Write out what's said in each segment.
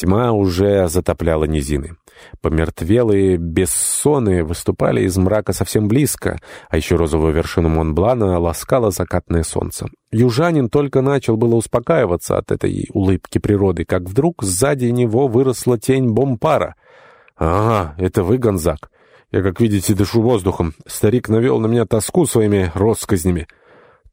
Тьма уже затопляла низины. Помертвелые бессоны выступали из мрака совсем близко, а еще розовую вершину Монблана ласкало закатное солнце. Южанин только начал было успокаиваться от этой улыбки природы, как вдруг сзади него выросла тень бомпара. «Ага, это вы, Гонзак. Я, как видите, дышу воздухом. Старик навел на меня тоску своими россказнями».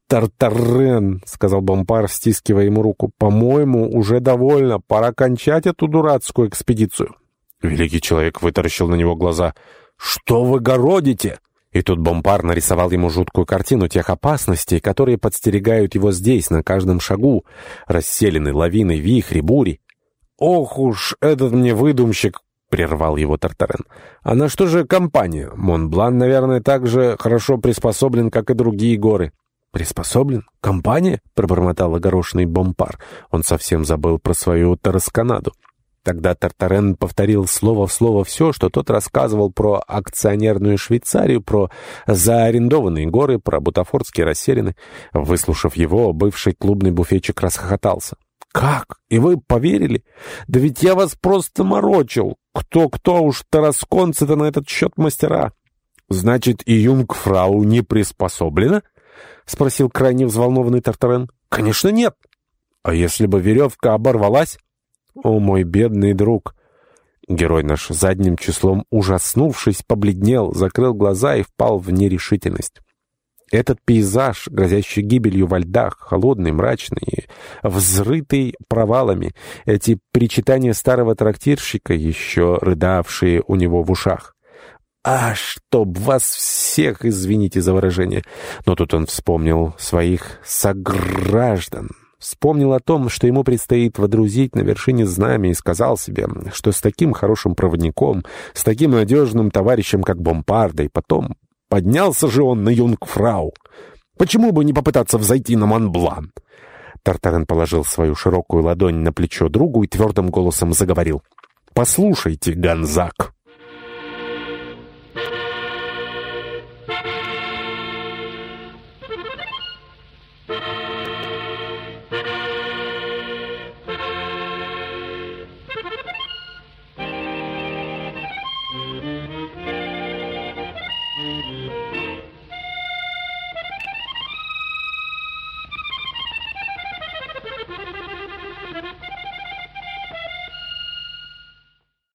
«Тартарен», — сказал Бомпар, стискивая ему руку, — «по-моему, уже довольно. Пора кончать эту дурацкую экспедицию». Великий человек вытаращил на него глаза. «Что вы городите?» И тут Бомпар нарисовал ему жуткую картину тех опасностей, которые подстерегают его здесь, на каждом шагу. Расселены лавины, вихри, бури. «Ох уж этот мне выдумщик!» — прервал его Тартарен. «А на что же компания? Монблан, наверное, так же хорошо приспособлен, как и другие горы». «Приспособлен? Компания?» — пробормотал огорошенный Бомпар. Он совсем забыл про свою Тарасканаду. Тогда Тартарен повторил слово в слово все, что тот рассказывал про акционерную Швейцарию, про заарендованные горы, про бутафорские расселены. Выслушав его, бывший клубный буфетчик расхохотался. «Как? И вы поверили? Да ведь я вас просто морочил! Кто-кто уж тарасконцы-то на этот счет мастера!» «Значит, и юнгфрау не приспособлена?» — спросил крайне взволнованный Тартарен. «Конечно нет!» «А если бы веревка оборвалась?» «О, мой бедный друг!» Герой наш, задним числом ужаснувшись, побледнел, закрыл глаза и впал в нерешительность. Этот пейзаж, грозящий гибелью во льдах, холодный, мрачный, взрытый провалами, эти причитания старого трактирщика, еще рыдавшие у него в ушах. «А, чтоб вас всех, извините за выражение!» Но тут он вспомнил своих сограждан, Вспомнил о том, что ему предстоит водрузить на вершине знамя, и сказал себе, что с таким хорошим проводником, с таким надежным товарищем, как Бомпарда, и потом поднялся же он на Юнгфрау. Почему бы не попытаться взойти на Монблан? Тартарен положил свою широкую ладонь на плечо другу и твердым голосом заговорил. «Послушайте, Гонзак!»